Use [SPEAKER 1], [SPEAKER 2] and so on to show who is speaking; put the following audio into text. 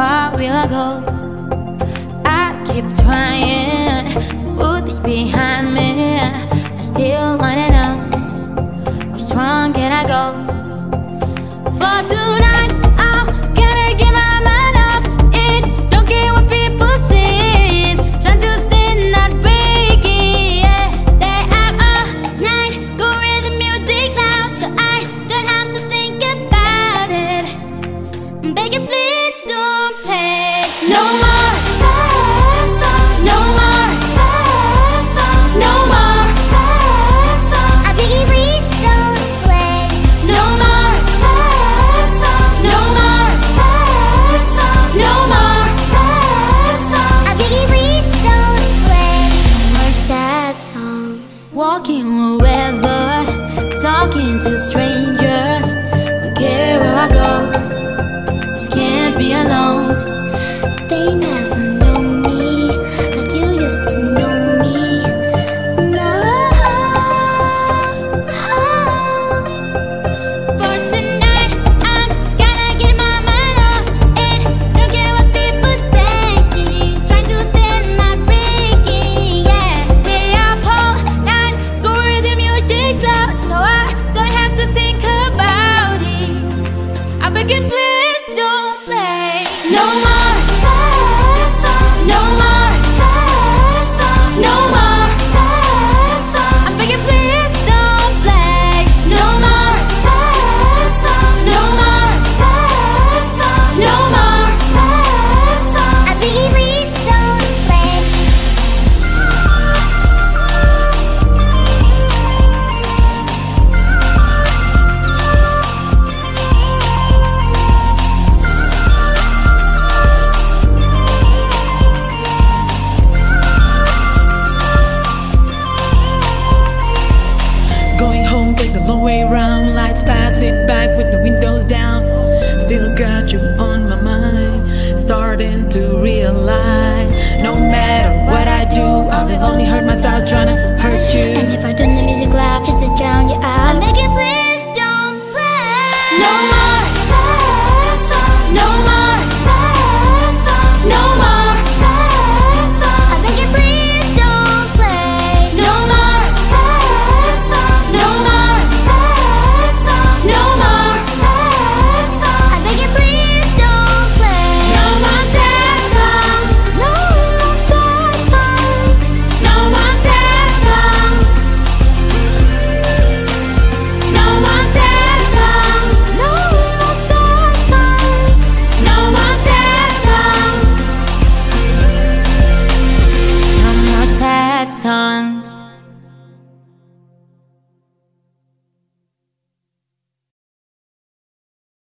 [SPEAKER 1] far will I go? I keep trying to put this behind me. I still wanna know how strong can I go? walking away.
[SPEAKER 2] Going home, take the long way round. Lights passing back with the windows down. Still got you on my mind. Starting to realize no matter what I do, I will only hurt myself.